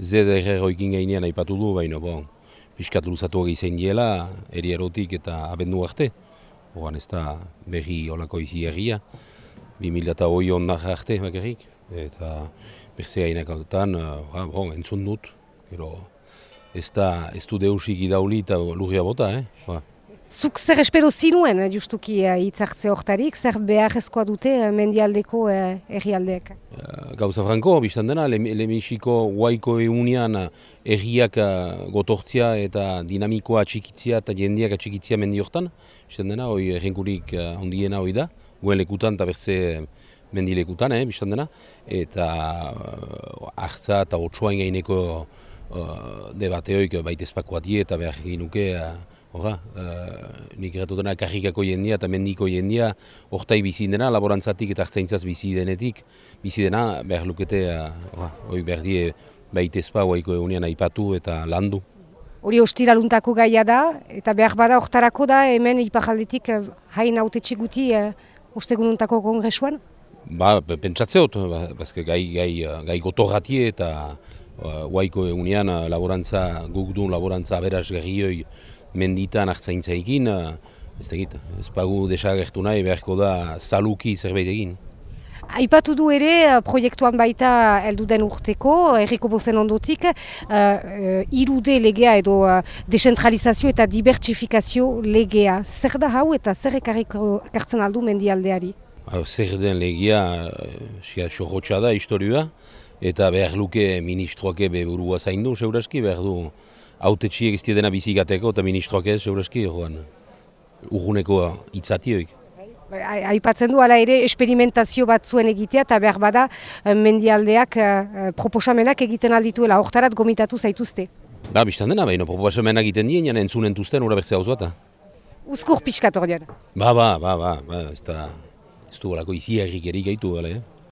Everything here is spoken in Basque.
ZDR oikin gainean aipatu du, baina bon, pixkat luzatu izan diela, eri erotik eta abendu arte. Horan ez da berri olako izi erria, 2000 eta hoi ondak arte bakarrik. Eta berze gainak hautan, uh, bon, entzun dut, gero ez da ez du deusik idauli eta lurria bota, eh? Ba. Zuk zer espero zinuen, eh, justuki uh, hitzartze hortarik, zer beharrezkoa dute uh, mendialdeko uh, errialdeak? Gauza franko, biztan dena, lemexiko le guaiko eunian erriak gotortzia eta dinamikoa txikitzia eta jendiak txikitzia mendi hortan. Biztan dena, hoi errenkurik ondiena hoi da, guen lekutan eta bertze mendi lekutan, eh, biztan dena. Eta uh, hartza eta otsuain gaineko uh, debateoik baita espakoa die eta behar ginuke Hora, uh, nik erratu dena karrikako jendia eta mendiko jendia hortai bizi dena, laborantzatik eta hartzaintzaz bizi denetik, bizi dena behar lukete, uh, hori behar die baitezpa huaiko egunean aipatu eta landu. Hori ostiraluntako gaia da, eta behar bada hortarako da, hemen ipajaldetik uh, hain haute txiguti uh, ostegununtako kongresuan? Ba, pentsatzeot, ba, gai, gai, gai gotorratie eta uh, egunean uh, laborantza, guk duen laborantza aberaz gerrioi menditan hartzaintza egin, eh, ez da ez pagu desagertu nahi beharko da zaluki zerbait egin. Aipatu du ere, eh, proiektuan baita heldu den urteko, erriko bozen ondotik, uh, irude legea edo uh, desentralizazio eta dibertsifikazio legea. Zer da hau eta zer ekarriko ekartzen aldu mendialdeari? zer den legea, uh, da, historioa, eta behar luke ministroake beburua zaindu, seuraski, behar du autetxiek ez dena bizigateko eta ministroak ez, segurazki, joan, urguneko itzatioik. Bai, aipatzen du ala ere esperimentazio bat zuen egitea eta behar bada eh, mendialdeak uh, proposamenak egiten aldituela, hortarat gomitatu zaituzte. Ba, biztan dena, baina proposamenak egiten dien, jana entzunen tuzten, ura bertzea hau Uzkur pixkat hor Ba, ba, ba, ba, ba, ez da, ez du balako izi errik erik gaitu, bale, eh?